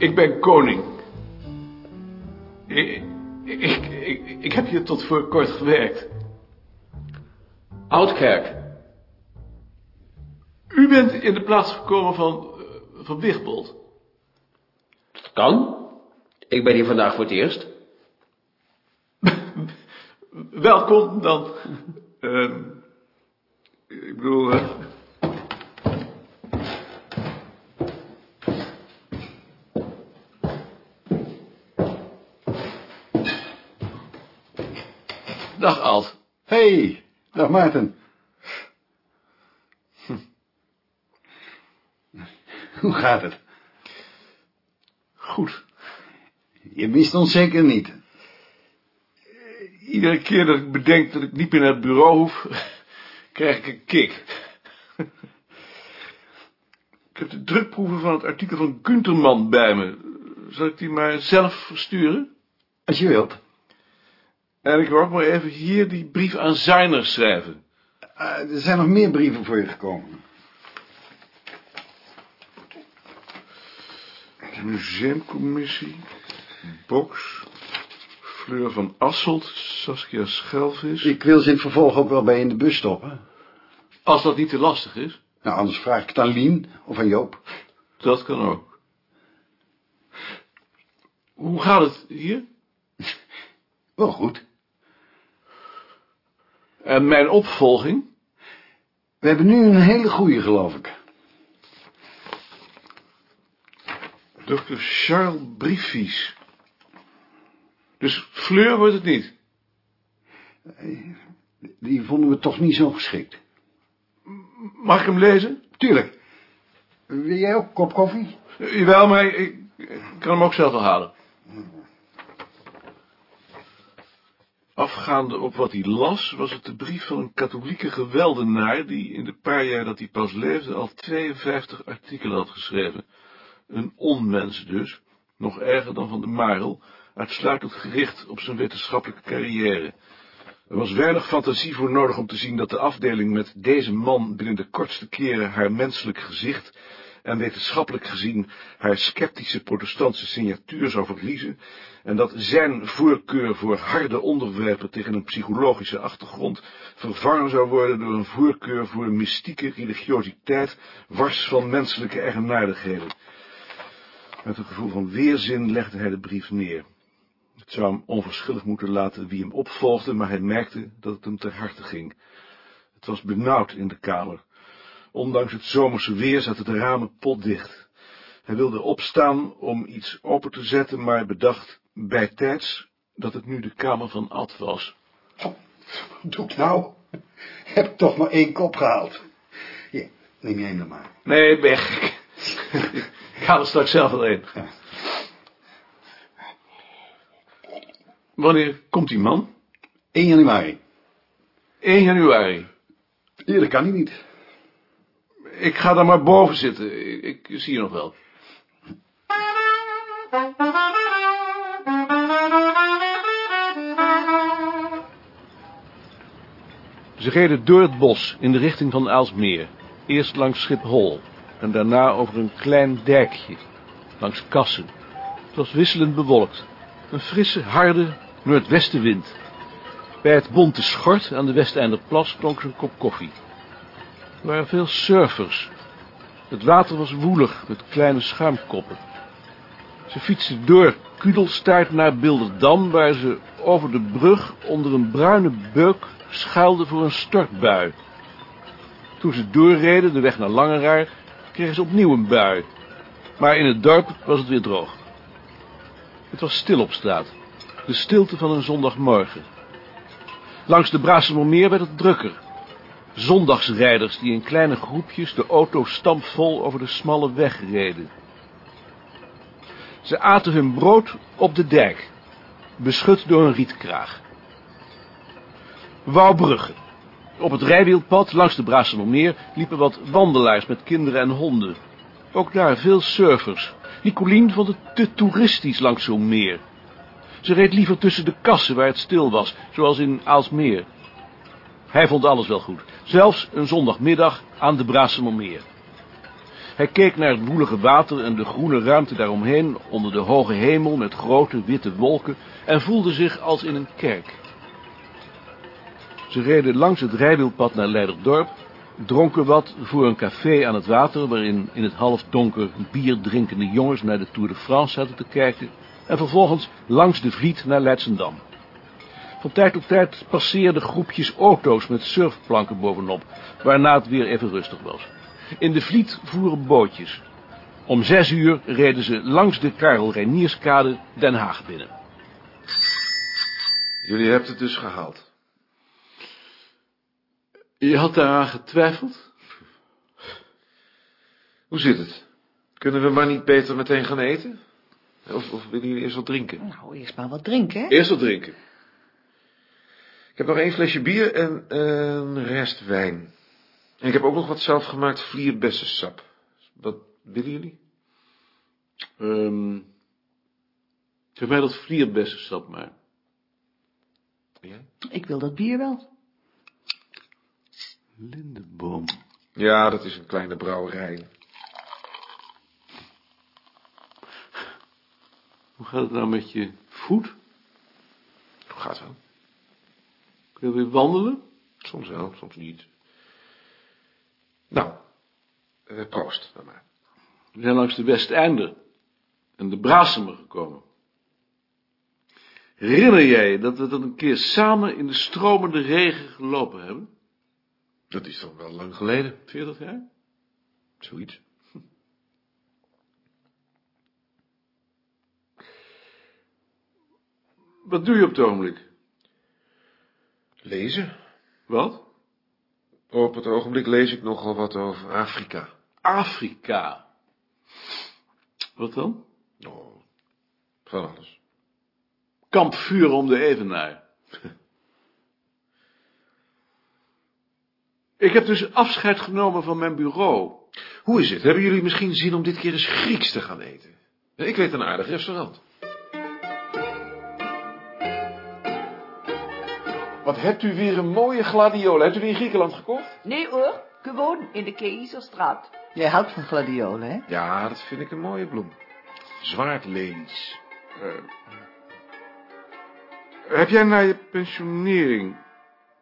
Ik ben koning. Ik, ik, ik, ik heb hier tot voor kort gewerkt. Oudkerk. U bent in de plaats gekomen van, eh, van Wigbold. Dat kan. Ik ben hier vandaag voor het eerst. Welkom dan. Ehm, ik bedoel... eh, Dag Alt. Hey, dag Maarten. Hm. Hoe gaat het? Goed. Je mist ons zeker niet. Iedere keer dat ik bedenk dat ik niet meer naar het bureau hoef, krijg ik een kick. Ik heb de drukproeven van het artikel van Gunterman bij me. Zal ik die maar zelf versturen? Als je wilt. En ik wil ook maar even hier die brief aan Zijner schrijven. Eh, er zijn nog meer brieven voor je gekomen. De museumcommissie, Box, Fleur van Asselt, Saskia Schelvis. Ik wil ze in het vervolg ook wel bij je in de bus stoppen. Als dat niet te lastig is, Nou, anders vraag ik het aan Lien of aan Joop. dat kan ook. Hoe gaat het hier? Wel goed. En mijn opvolging? We hebben nu een hele goeie, geloof ik. Dr. Charles Briefies. Dus Fleur wordt het niet. Die vonden we toch niet zo geschikt. Mag ik hem lezen? Tuurlijk. Wil jij ook een kop koffie? Eh, Jawel, maar ik, ik kan hem ook zelf wel halen. Afgaande op wat hij las, was het de brief van een katholieke geweldenaar die in de paar jaar dat hij pas leefde al 52 artikelen had geschreven. Een onmens dus, nog erger dan van de Marel, uitsluitend gericht op zijn wetenschappelijke carrière. Er was weinig fantasie voor nodig om te zien dat de afdeling met deze man binnen de kortste keren haar menselijk gezicht en wetenschappelijk gezien haar sceptische protestantse signatuur zou verliezen, en dat zijn voorkeur voor harde onderwerpen tegen een psychologische achtergrond vervangen zou worden door een voorkeur voor mystieke religiositeit, wars van menselijke eigenaardigheden. Met een gevoel van weerzin legde hij de brief neer. Het zou hem onverschillig moeten laten wie hem opvolgde, maar hij merkte dat het hem ter harte ging. Het was benauwd in de kamer. Ondanks het zomerse weer zaten de ramen potdicht. Hij wilde opstaan om iets open te zetten, maar bedacht bijtijds dat het nu de kamer van Ad was. Doe ik nou? Heb toch maar één kop gehaald. Hier, neem jij hem dan maar. Nee, weg. Ik haal er straks zelf wel een. Wanneer komt die man? 1 januari. 1 januari. Eerder kan hij niet. Ik ga dan maar boven zitten. Ik, ik zie je nog wel. Ze reden door het bos in de richting van Aalsmeer. Eerst langs Schiphol en daarna over een klein dijkje, langs Kassen. Het was wisselend bewolkt. Een frisse, harde noordwestenwind. Bij het bonte schort aan de Westeinderplas klonk ze een kop koffie. Er waren veel surfers. Het water was woelig met kleine schuimkoppen. Ze fietsten door Kudelstaart naar Bilderdam, waar ze over de brug onder een bruine beuk schuilden voor een stortbui. Toen ze doorreden, de weg naar Langeraar, kregen ze opnieuw een bui. Maar in het dorp was het weer droog. Het was stil op straat. De stilte van een zondagmorgen. Langs de Braasemermeer werd het drukker. Zondagsrijders die in kleine groepjes de auto stampvol over de smalle weg reden. Ze aten hun brood op de dijk, beschut door een rietkraag. Wouwbrugge. Op het rijwielpad langs de Braasemermeer liepen wat wandelaars met kinderen en honden. Ook daar veel surfers. Nicolien vond het te toeristisch langs zo'n meer. Ze reed liever tussen de kassen waar het stil was, zoals in Aalsmeer. Hij vond alles wel goed, zelfs een zondagmiddag aan de Braasemermeer. Hij keek naar het woelige water en de groene ruimte daaromheen, onder de hoge hemel met grote witte wolken, en voelde zich als in een kerk. Ze reden langs het rijwielpad naar Leiderdorp, dronken wat voor een café aan het water, waarin in het halfdonker bier drinkende jongens naar de Tour de France zaten te kijken, en vervolgens langs de Vliet naar Leidsendam. Van tijd tot tijd passeerden groepjes auto's met surfplanken bovenop, waarna het weer even rustig was. In de Vliet voeren bootjes. Om zes uur reden ze langs de Karel Reinierskade Den Haag binnen. Jullie hebben het dus gehaald. Je had daaraan getwijfeld? Hoe zit het? Kunnen we maar niet beter meteen gaan eten? Of, of willen jullie eerst wat drinken? Nou, eerst maar wat drinken, hè? Eerst wat drinken. Ik heb nog één flesje bier en een rest wijn. En ik heb ook nog wat zelfgemaakt vlierbessensap. Wat willen jullie? Um, geef mij dat vlierbessensap maar. Jij? Ik wil dat bier wel. Lindeboom. Ja, dat is een kleine brouwerij. Hoe gaat het nou met je voet? Gaat wel. Je weer wandelen? Soms wel, soms niet. Nou, eh, proost dan maar. We zijn langs de Westeinder en de Brasemer gekomen. Herinner jij dat we dat een keer samen in de stromende regen gelopen hebben? Dat is toch wel lang geleden. 40 jaar? Zoiets. Wat doe je op het ogenblik? Lezen? Wat? Op het ogenblik lees ik nogal wat over Afrika. Afrika. Wat dan? Oh, van alles. Kampvuur om de Evenaar. Ik heb dus afscheid genomen van mijn bureau. Hoe is het? Hebben jullie misschien zin om dit keer eens Grieks te gaan eten? Ik weet een aardig restaurant. Wat hebt u weer een mooie gladiolen? Hebt u die in Griekenland gekocht? Nee hoor, gewoon in de Keizerstraat. Jij houdt van gladiolen, hè? Ja, dat vind ik een mooie bloem. Zwaardlelies. Eh, heb jij na je pensionering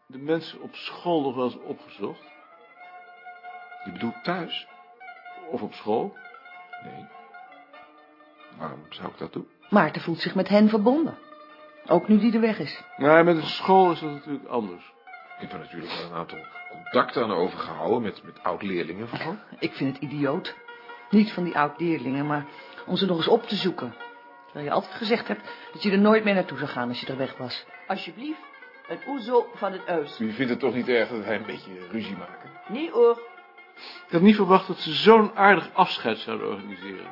de mensen op school nog wel eens opgezocht? Je bedoelt thuis? Of op school? Nee. Waarom zou ik dat doen? Maarten voelt zich met hen verbonden. Ook nu die er weg is. Nee, met een school is dat natuurlijk anders. Ik heb er natuurlijk wel een aantal contacten aan overgehouden met, met oud-leerlingen vooral. Ik vind het idioot. Niet van die oud-leerlingen, maar om ze nog eens op te zoeken. Terwijl je altijd gezegd hebt dat je er nooit meer naartoe zou gaan als je er weg was. Alsjeblieft, een oezo van het huis. U vindt het toch niet erg dat wij een beetje ruzie maken? Nee hoor, Ik had niet verwacht dat ze zo'n aardig afscheid zouden organiseren.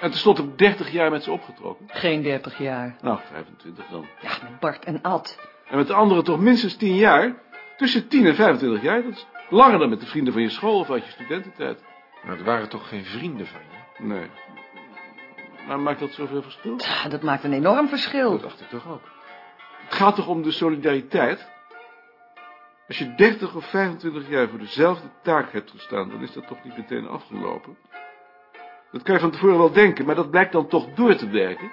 En tenslotte heb ik 30 jaar met ze opgetrokken. Geen dertig jaar. Nou, 25 dan. Ja, met Bart en Ad. En met de anderen toch minstens 10 jaar? Tussen 10 en 25 jaar, dat is langer dan met de vrienden van je school of uit je studententijd. Maar het waren toch geen vrienden van je? Nee. Maar maakt dat zoveel verschil? Ja, dat maakt een enorm verschil. Dat dacht ik toch ook. Het gaat toch om de solidariteit? Als je 30 of 25 jaar voor dezelfde taak hebt gestaan, dan is dat toch niet meteen afgelopen? Dat kan je van tevoren wel denken, maar dat blijkt dan toch door te werken.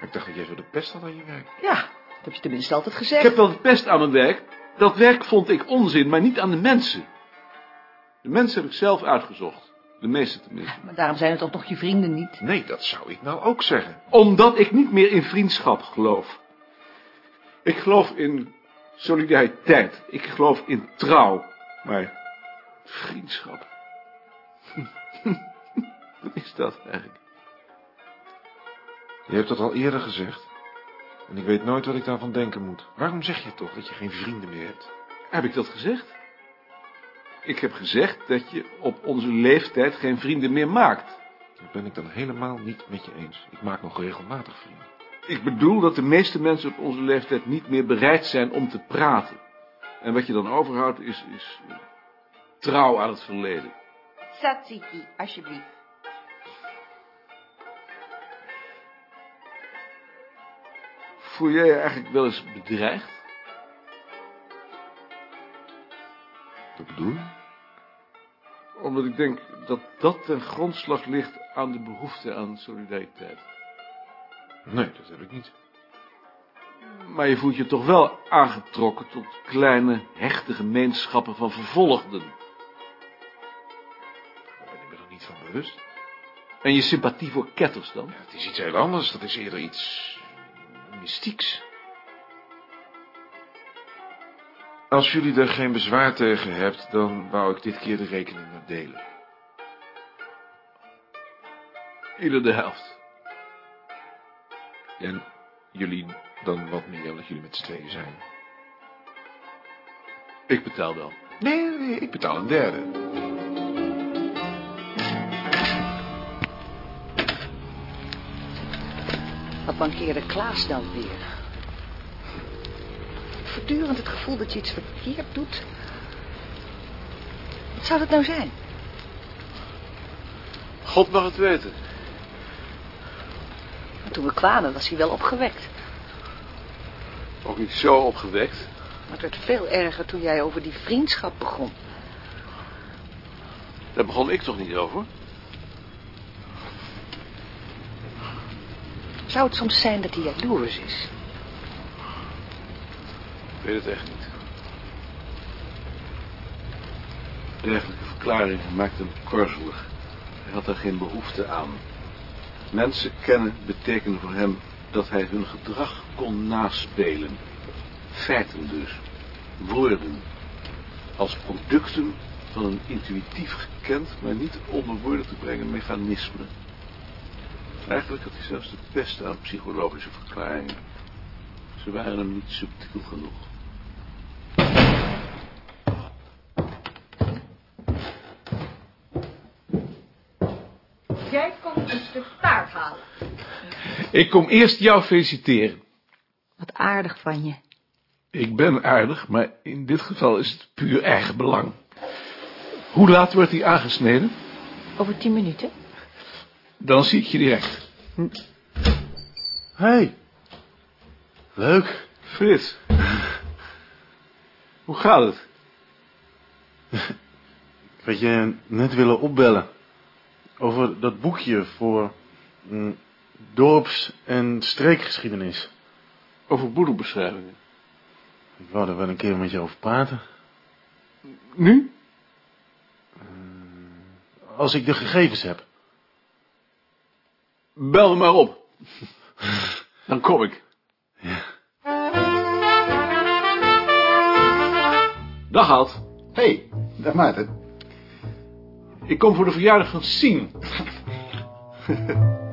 Ik dacht dat jij zo de pest had aan je werk. Ja, dat heb je tenminste altijd Ik gezegd. heb wel het best aan mijn werk. Dat werk vond ik onzin, maar niet aan de mensen. De mensen heb ik zelf uitgezocht. De meeste tenminste. Maar daarom zijn het toch nog je vrienden niet? Nee, dat zou ik nou ook zeggen. Omdat ik niet meer in vriendschap geloof. Ik geloof in solidariteit. Ik geloof in trouw. Maar vriendschap. Wat is dat eigenlijk? Je hebt dat al eerder gezegd. En ik weet nooit wat ik daarvan denken moet. Waarom zeg je toch dat je geen vrienden meer hebt? Heb ik dat gezegd? Ik heb gezegd dat je op onze leeftijd geen vrienden meer maakt. Dat ben ik dan helemaal niet met je eens. Ik maak nog regelmatig vrienden. Ik bedoel dat de meeste mensen op onze leeftijd niet meer bereid zijn om te praten. En wat je dan overhoudt is, is eh, trouw aan het verleden. Satsiki, alsjeblieft. Voel jij je eigenlijk wel eens bedreigd? Wat bedoel je? Omdat ik denk dat dat ten grondslag ligt aan de behoefte aan solidariteit. Nee, dat heb ik niet. Maar je voelt je toch wel aangetrokken tot kleine, hechte gemeenschappen van vervolgden. Daar ben ik me er niet van bewust. En je sympathie voor ketters dan? Ja, het is iets heel anders. Dat is eerder iets mystieks. Als jullie er geen bezwaar tegen hebt, dan wou ik dit keer de rekening maar delen. Ieder de helft. En jullie dan wat meer, omdat jullie met z'n tweeën zijn. Ik betaal wel. Nee, nee, ik betaal een derde. Mankeerde Klaas dan weer? Voortdurend het gevoel dat je iets verkeerd doet. Wat zou dat nou zijn? God mag het weten. Maar toen we kwamen was hij wel opgewekt. Ook niet zo opgewekt. Maar het werd veel erger toen jij over die vriendschap begon. Daar begon ik toch niet over? Zou het soms zijn dat hij jaloers is? Ik weet het echt niet. Dergelijke verklaringen maakten hem korzelig. Hij had er geen behoefte aan. Mensen kennen betekende voor hem dat hij hun gedrag kon naspelen. Feiten dus. Woorden. Als producten van een intuïtief gekend, maar niet onder woorden te brengen mechanisme. Eigenlijk had hij zelfs de beste aan psychologische verklaringen. Ze waren hem niet subtiel genoeg. Jij komt een stuk taart halen. Ik kom eerst jou feliciteren. Wat aardig van je. Ik ben aardig, maar in dit geval is het puur eigen belang. Hoe laat wordt hij aangesneden? Over tien minuten? Dan zie ik je direct. hey. leuk. Frits. Hoe gaat het? Ik had je net willen opbellen. Over dat boekje voor mm, dorps- en streekgeschiedenis. Over boedelbeschrijvingen. Ik wou er wel een keer met je over praten. Nu? Als ik de gegevens heb. Bel me maar op. Dan kom ik. Dag Alt. hey, dag Maarten. Ik kom voor de verjaardag van Sien.